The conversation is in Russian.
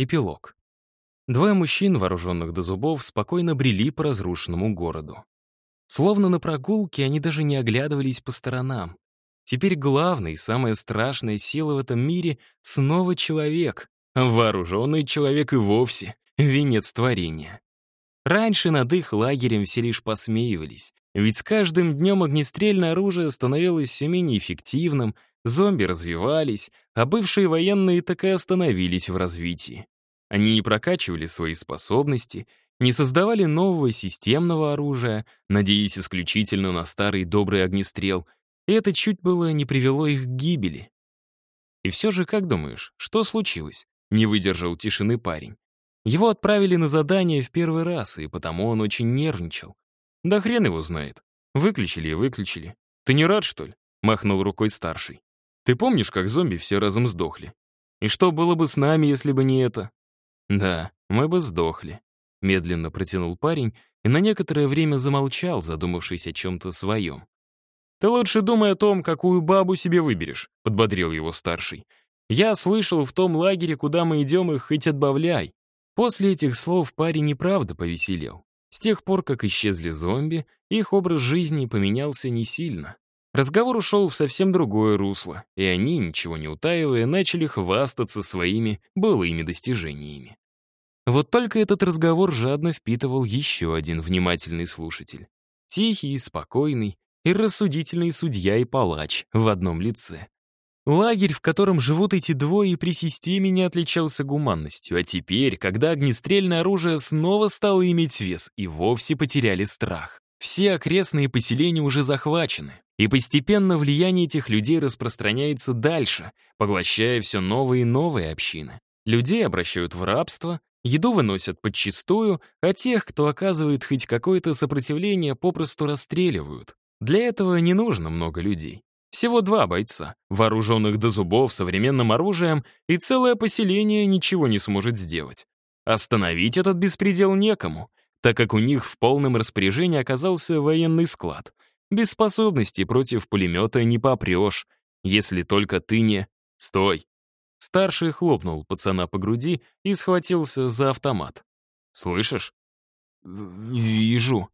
Эпилог. Двое мужчин, вооруженных до зубов, спокойно брели по разрушенному городу. Словно на прогулке, они даже не оглядывались по сторонам. Теперь главная и самая страшная сила в этом мире — снова человек. Вооруженный человек и вовсе — венец творения. Раньше над их лагерем все лишь посмеивались, ведь с каждым днем огнестрельное оружие становилось все менее эффективным, Зомби развивались, а бывшие военные так и остановились в развитии. Они не прокачивали свои способности, не создавали нового системного оружия, надеясь исключительно на старый добрый огнестрел, и это чуть было не привело их к гибели. И все же, как думаешь, что случилось? Не выдержал тишины парень. Его отправили на задание в первый раз, и потому он очень нервничал. Да хрен его знает. Выключили и выключили. Ты не рад, что ли? Махнул рукой старший. Ты помнишь, как зомби все разом сдохли? И что было бы с нами, если бы не это? Да, мы бы сдохли. Медленно протянул парень и на некоторое время замолчал, задумавшись о чем-то своем. «Ты лучше думай о том, какую бабу себе выберешь», — подбодрил его старший. «Я слышал, в том лагере, куда мы идем, их хоть отбавляй». После этих слов парень и правда повеселел. С тех пор, как исчезли зомби, их образ жизни поменялся не сильно. Разговор ушел в совсем другое русло, и они, ничего не утаивая, начали хвастаться своими былыми достижениями. Вот только этот разговор жадно впитывал еще один внимательный слушатель. Тихий, спокойный и рассудительный судья и палач в одном лице. Лагерь, в котором живут эти двое, при системе не отличался гуманностью, а теперь, когда огнестрельное оружие снова стало иметь вес, и вовсе потеряли страх. Все окрестные поселения уже захвачены, и постепенно влияние этих людей распространяется дальше, поглощая все новые и новые общины. Людей обращают в рабство, еду выносят подчистую, а тех, кто оказывает хоть какое-то сопротивление, попросту расстреливают. Для этого не нужно много людей. Всего два бойца, вооруженных до зубов современным оружием, и целое поселение ничего не сможет сделать. Остановить этот беспредел некому, так как у них в полном распоряжении оказался военный склад. Без способностей против пулемета не попрешь, если только ты не... Стой! Старший хлопнул пацана по груди и схватился за автомат. «Слышишь?» «Вижу».